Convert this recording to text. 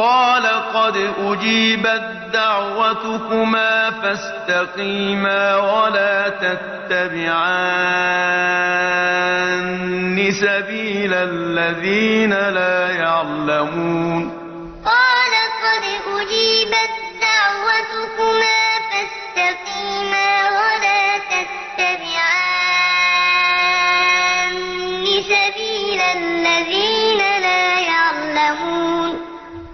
قال قد أجيبت دعوتكما فاستقيما ولا تتبعان سبيل الذين لا يعلمون. قال قد أجيبت دعوتكما فاستقيما ولا تتبعان سبيل الذين